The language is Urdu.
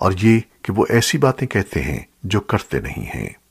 اور یہ کہ وہ ایسی باتیں کہتے ہیں جو کرتے نہیں ہیں۔